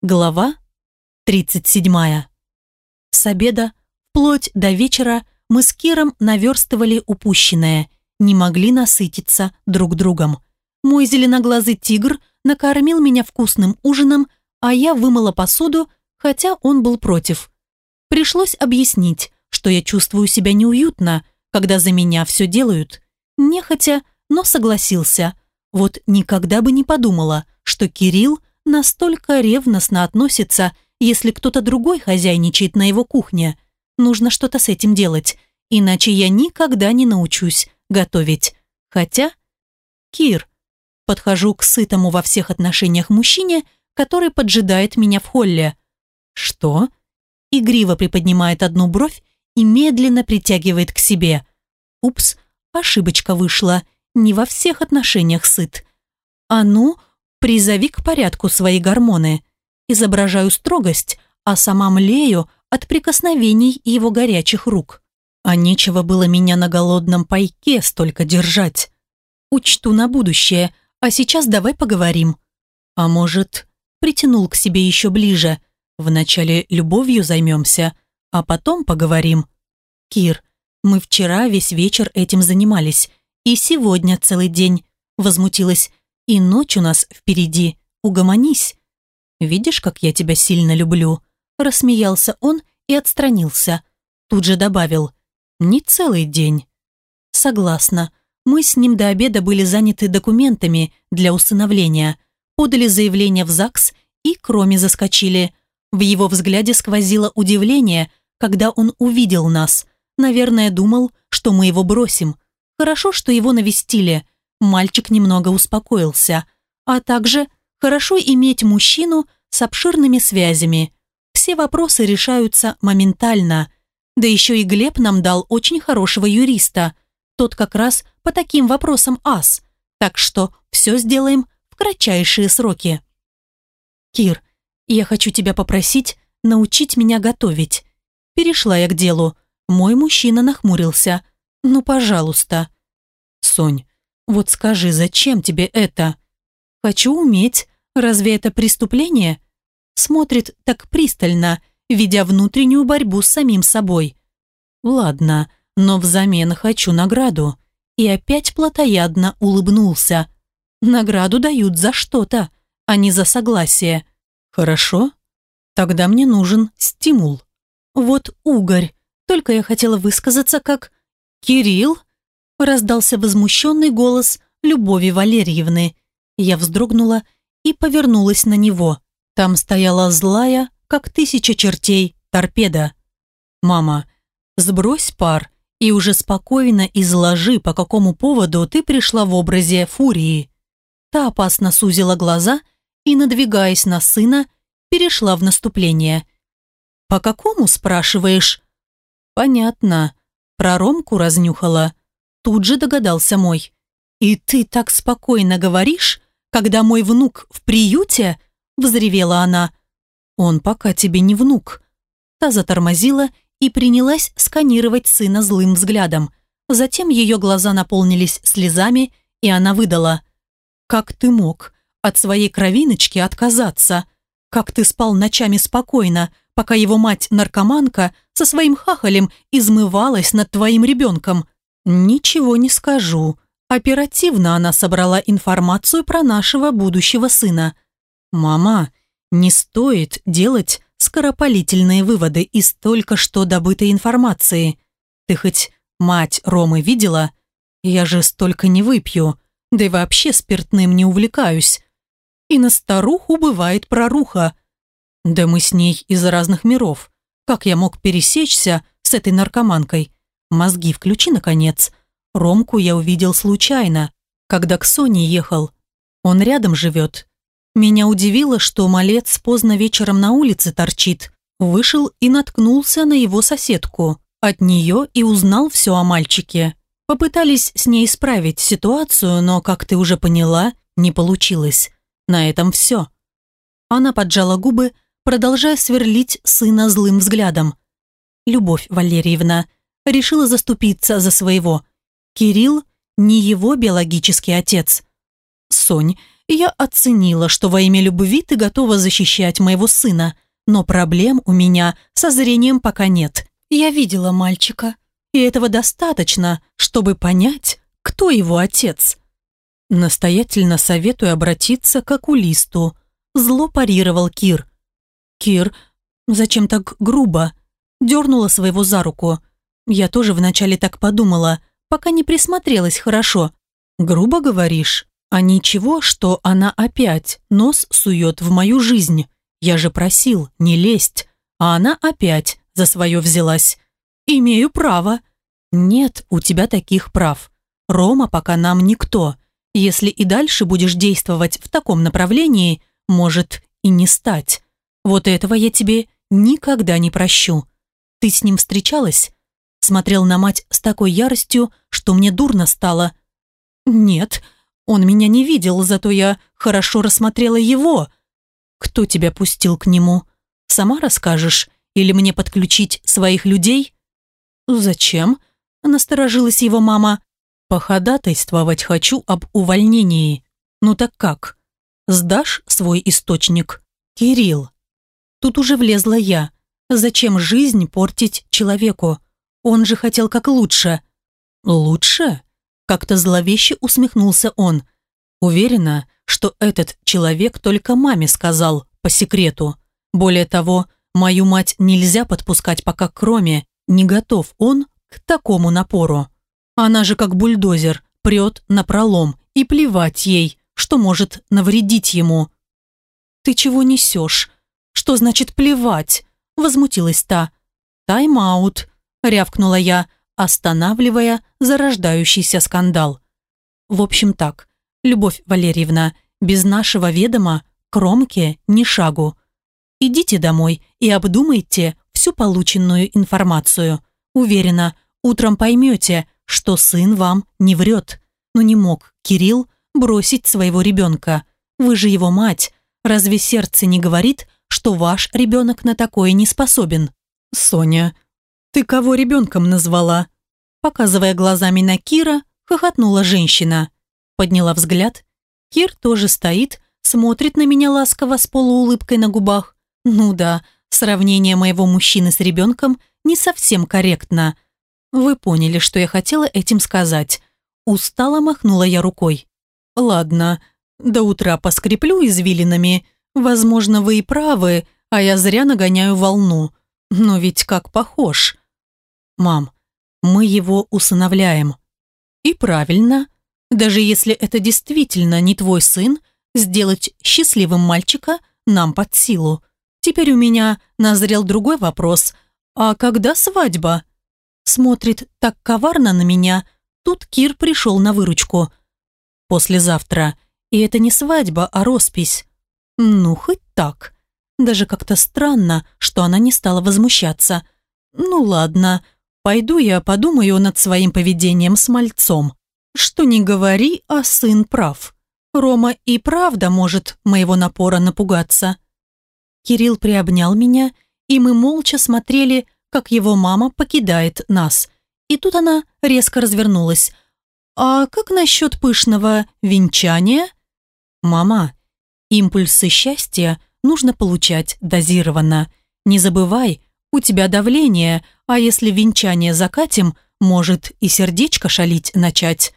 Глава 37. С обеда, вплоть до вечера, мы с Киром наверстывали упущенное, не могли насытиться друг другом. Мой зеленоглазый тигр накормил меня вкусным ужином, а я вымыла посуду, хотя он был против. Пришлось объяснить, что я чувствую себя неуютно, когда за меня все делают. Нехотя, но согласился. Вот никогда бы не подумала, что Кирилл настолько ревностно относится, если кто-то другой хозяйничает на его кухне. Нужно что-то с этим делать, иначе я никогда не научусь готовить. Хотя... Кир. Подхожу к сытому во всех отношениях мужчине, который поджидает меня в холле. Что? Игриво приподнимает одну бровь и медленно притягивает к себе. Упс, ошибочка вышла. Не во всех отношениях сыт. А ну, Призови к порядку свои гормоны. Изображаю строгость, а сама млею от прикосновений его горячих рук. А нечего было меня на голодном пайке столько держать. Учту на будущее, а сейчас давай поговорим. А может, притянул к себе еще ближе. Вначале любовью займемся, а потом поговорим. Кир, мы вчера весь вечер этим занимались, и сегодня целый день. Возмутилась. И ночь у нас впереди. Угомонись. Видишь, как я тебя сильно люблю?» Рассмеялся он и отстранился. Тут же добавил. «Не целый день». «Согласна. Мы с ним до обеда были заняты документами для усыновления. Подали заявление в ЗАГС и кроме заскочили. В его взгляде сквозило удивление, когда он увидел нас. Наверное, думал, что мы его бросим. Хорошо, что его навестили мальчик немного успокоился, а также хорошо иметь мужчину с обширными связями. Все вопросы решаются моментально. Да еще и Глеб нам дал очень хорошего юриста. Тот как раз по таким вопросам ас. Так что все сделаем в кратчайшие сроки. Кир, я хочу тебя попросить научить меня готовить. Перешла я к делу. Мой мужчина нахмурился. Ну, пожалуйста. Сонь, вот скажи, зачем тебе это? Хочу уметь. Разве это преступление? Смотрит так пристально, ведя внутреннюю борьбу с самим собой. Ладно, но взамен хочу награду. И опять плотоядно улыбнулся. Награду дают за что-то, а не за согласие. Хорошо? Тогда мне нужен стимул. Вот угорь. Только я хотела высказаться как «Кирилл?» Раздался возмущенный голос Любови Валерьевны. Я вздрогнула и повернулась на него. Там стояла злая, как тысяча чертей, торпеда. «Мама, сбрось пар и уже спокойно изложи, по какому поводу ты пришла в образе фурии». Та опасно сузила глаза и, надвигаясь на сына, перешла в наступление. «По какому, спрашиваешь?» «Понятно. Про Ромку разнюхала. Тут же догадался мой. «И ты так спокойно говоришь, когда мой внук в приюте?» Взревела она. «Он пока тебе не внук». Та затормозила и принялась сканировать сына злым взглядом. Затем ее глаза наполнились слезами, и она выдала. «Как ты мог от своей кровиночки отказаться? Как ты спал ночами спокойно, пока его мать-наркоманка со своим хахалем измывалась над твоим ребенком?» «Ничего не скажу». Оперативно она собрала информацию про нашего будущего сына. «Мама, не стоит делать скоропалительные выводы из только что добытой информации. Ты хоть мать Ромы видела? Я же столько не выпью, да и вообще спиртным не увлекаюсь. И на старуху бывает проруха. Да мы с ней из разных миров. Как я мог пересечься с этой наркоманкой? Мозги включи, наконец. Ромку я увидел случайно, когда к Соне ехал. Он рядом живет. Меня удивило, что малец поздно вечером на улице торчит. Вышел и наткнулся на его соседку. От нее и узнал все о мальчике. Попытались с ней исправить ситуацию, но, как ты уже поняла, не получилось. На этом все. Она поджала губы, продолжая сверлить сына злым взглядом. «Любовь Валерьевна, решила заступиться за своего. Кирилл не его биологический отец. Сонь, Я оценила, что во имя любви ты готова защищать моего сына, но проблем у меня со зрением пока нет. Я видела мальчика, и этого достаточно, чтобы понять, кто его отец. Настоятельно советую обратиться к окулисту. Зло парировал Кир. Кир, зачем так грубо? Дернула своего за руку. Я тоже вначале так подумала, пока не присмотрелась хорошо. Грубо говоришь? А ничего, что она опять нос сует в мою жизнь. Я же просил не лезть, а она опять за свое взялась. Имею право. Нет у тебя таких прав. Рома пока нам никто. Если и дальше будешь действовать в таком направлении, может и не стать. Вот этого я тебе никогда не прощу. Ты с ним встречалась? Смотрел на мать с такой яростью, что мне дурно стало. Нет, он меня не видел, зато я хорошо рассмотрела его. Кто тебя пустил к нему? Сама расскажешь? Или мне подключить своих людей? Зачем? Насторожилась его мама. Походатайствовать хочу об увольнении. Ну так как? Сдашь свой источник? Кирилл. Тут уже влезла я. Зачем жизнь портить человеку? Он же хотел как лучше. Лучше? Как-то зловеще усмехнулся он. Уверена, что этот человек только маме сказал по секрету. Более того, мою мать нельзя подпускать пока кроме. Не готов он к такому напору. Она же как бульдозер, прет на пролом, и плевать ей, что может навредить ему. «Ты чего несешь? Что значит плевать?» Возмутилась та. «Тайм-аут», рявкнула я, останавливая зарождающийся скандал. В общем так, Любовь Валерьевна, без нашего ведома кромке ни шагу. Идите домой и обдумайте всю полученную информацию. Уверена, утром поймете, что сын вам не врет. Но не мог Кирилл бросить своего ребенка. Вы же его мать. Разве сердце не говорит, что ваш ребенок на такое не способен? Соня, ты кого ребенком назвала? Показывая глазами на Кира, хохотнула женщина. Подняла взгляд. Кир тоже стоит, смотрит на меня ласково с полуулыбкой на губах. Ну да, сравнение моего мужчины с ребенком не совсем корректно. Вы поняли, что я хотела этим сказать. Устало махнула я рукой. Ладно, до утра поскреплю извилинами. Возможно, вы и правы, а я зря нагоняю волну. Но ведь как похож. Мам, мы его усыновляем. И правильно. Даже если это действительно не твой сын, сделать счастливым мальчика нам под силу. Теперь у меня назрел другой вопрос. А когда свадьба? Смотрит так коварно на меня. Тут Кир пришел на выручку. Послезавтра. И это не свадьба, а роспись. Ну, хоть так. Даже как-то странно, что она не стала возмущаться. Ну ладно, пойду я подумаю над своим поведением с мальцом. Что не говори, а сын прав. Рома и правда может моего напора напугаться. Кирилл приобнял меня, и мы молча смотрели, как его мама покидает нас. И тут она резко развернулась. «А как насчет пышного венчания?» «Мама, импульсы счастья нужно получать дозированно. Не забывай, у тебя давление, а если венчание закатим, может и сердечко шалить начать».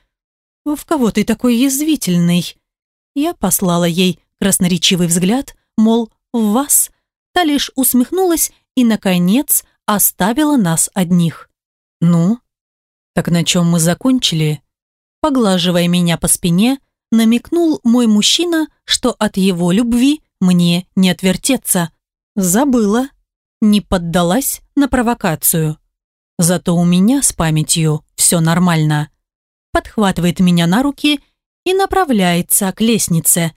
«В кого ты такой язвительный?» Я послала ей красноречивый взгляд, мол, в вас. Та лишь усмехнулась и, наконец, оставила нас одних. «Ну? Так на чем мы закончили?» Поглаживая меня по спине, намекнул мой мужчина, что от его любви мне не отвертеться. Забыла. Не поддалась на провокацию. Зато у меня с памятью все нормально подхватывает меня на руки и направляется к лестнице.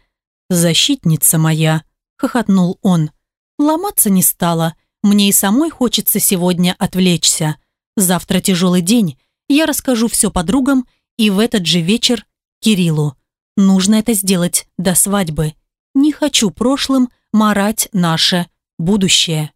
«Защитница моя!» – хохотнул он. Ломаться не стала. Мне и самой хочется сегодня отвлечься. Завтра тяжелый день. Я расскажу все подругам и в этот же вечер Кириллу. Нужно это сделать до свадьбы. Не хочу прошлым марать наше будущее.